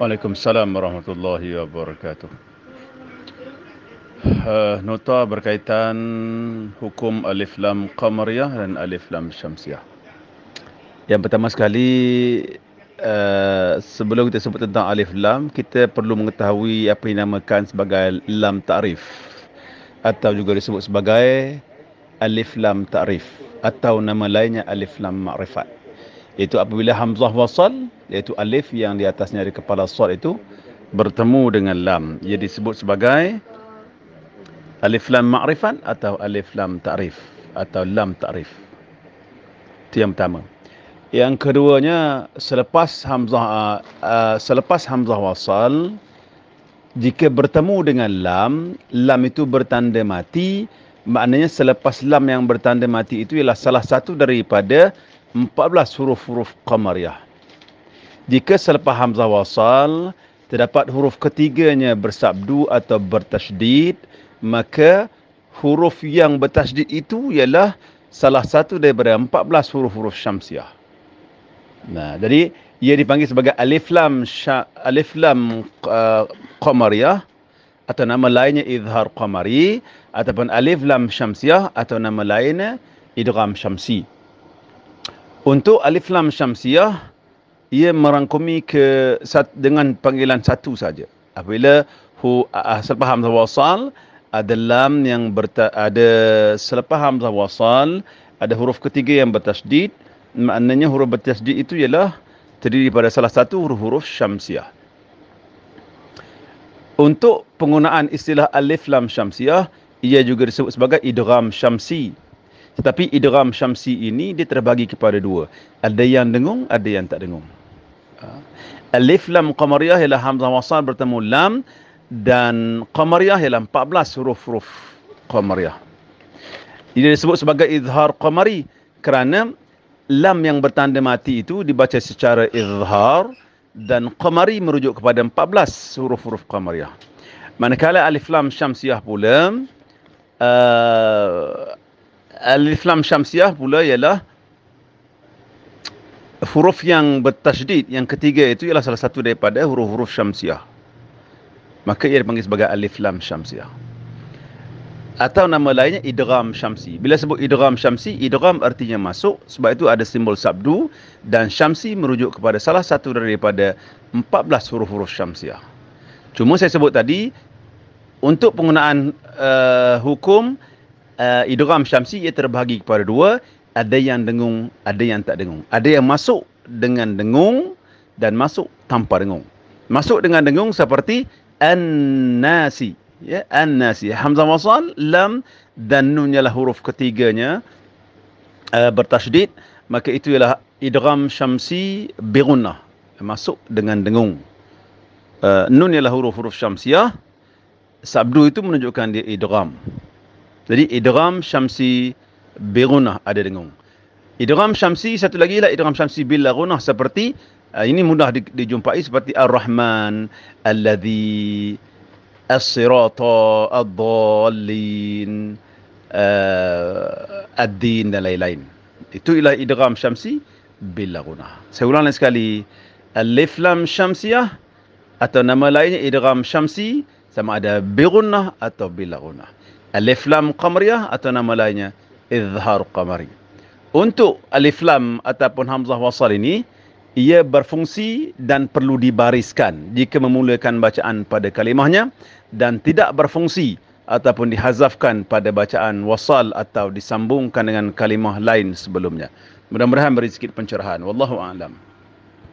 Waalaikumsalam warahmatullahi wabarakatuh. Uh, nota berkaitan hukum alif lam qamariyah dan alif lam syamsiyah. Yang pertama sekali uh, sebelum kita sebut tentang alif lam, kita perlu mengetahui apa yang dinamakan sebagai lam ta'rif atau juga disebut sebagai alif lam ta'rif atau nama lainnya alif lam ma'rifat. Iaitu apabila hamzah wasal, iaitu alif yang di atasnya di kepala sad itu bertemu dengan lam. Ia disebut sebagai alif lam ma'rifat atau alif lam ta'rif atau lam ta'rif. Itu yang pertama. Yang keduanya selepas hamzah uh, uh, selepas hamzah wasal jika bertemu dengan lam, lam itu bertanda mati, maknanya selepas lam yang bertanda mati itu ialah salah satu daripada 14 huruf-huruf qamariyah. Jika selepas hamzah wasal terdapat huruf ketiganya bersabdu atau bertasydid, maka huruf yang bertasydid itu ialah salah satu daripada 14 huruf-huruf syamsiah. Nah, jadi ia dipanggil sebagai alif lam sya, alif lam uh, qamariyah atau nama lainnya izhar qamari ataupun alif lam syamsiah atau nama lainnya idgham syamsi. Untuk alif lam syamsiah ia merangkumi ke dengan panggilan satu saja. Apabila hu uh, selepas hamzah wasal ada lam yang berta, ada selepas hamzah wasal ada huruf ketiga yang bertasydid. Maknanya huruf bertasydid itu ialah terdiri pada salah satu huruf-huruf syamsiah untuk penggunaan istilah alif lam syamsiah ia juga disebut sebagai idgham syamsi tetapi idgham syamsi ini dia terbagi kepada dua ada yang dengung ada yang tak dengung ha. alif lam qamariyah ialah hamzah wasal bertemu lam dan qamariyah ialah 14 huruf-huruf qamariyah. Ini disebut sebagai izhar qamari kerana lam yang bertanda mati itu dibaca secara izhar dan qamari merujuk kepada 14 huruf-huruf qamariyah. Manakala alif lam syamsiah pula uh, alif lam syamsiah pula ialah huruf yang bertasydid. Yang ketiga itu ialah salah satu daripada huruf-huruf syamsiah. Maka ia dipanggil sebagai alif lam syamsiah. Atau nama lainnya idgham syamsi. Bila sebut idgham syamsi idgham artinya masuk. Sebab itu ada simbol sabdu dan syamsi merujuk kepada salah satu daripada 14 huruf-huruf syamsiah. Cuma saya sebut tadi untuk penggunaan uh, hukum uh, idgham syamsi ia terbahagi kepada dua. Ada yang dengung ada yang tak dengung. Ada yang masuk dengan dengung dan masuk tanpa dengung. Masuk dengan dengung seperti an-nasi. Ya an-nasi. Hamzah wasal lam dan nun ialah huruf ketiganya uh, bertasydid. Maka itu ialah idgham syamsi bi gunnah masuk dengan dengung. Uh, nun ialah huruf-huruf syamsiah sabdu itu menunjukkan dia idgham jadi idgham syamsi bi gunnah ada dengung idgham syamsi satu lagi ialah idgham syamsi bil gunnah seperti Uh, ini mudah di, dijumpai seperti Ar-Rahman alladhi as-sirata ad-dallin uh, ad-din dan lain-lain. Itu ialah idgham syamsi bil guna. Saya ulang lagi sekali. Alif lam syamsiyah atau nama lainnya idgham syamsi sama ada bi gunnah atau bil guna. Alif lam qamariyah atau nama lainnya izhar qamari. Untuk alif lam ataupun hamzah wasal ini ia berfungsi dan perlu dibariskan jika memulakan bacaan pada kalimahnya dan tidak berfungsi ataupun dihazafkan pada bacaan wasal atau disambungkan dengan kalimah lain sebelumnya. Mudah-mudahan beri sedikit pencerahan. Wallahu a'lam.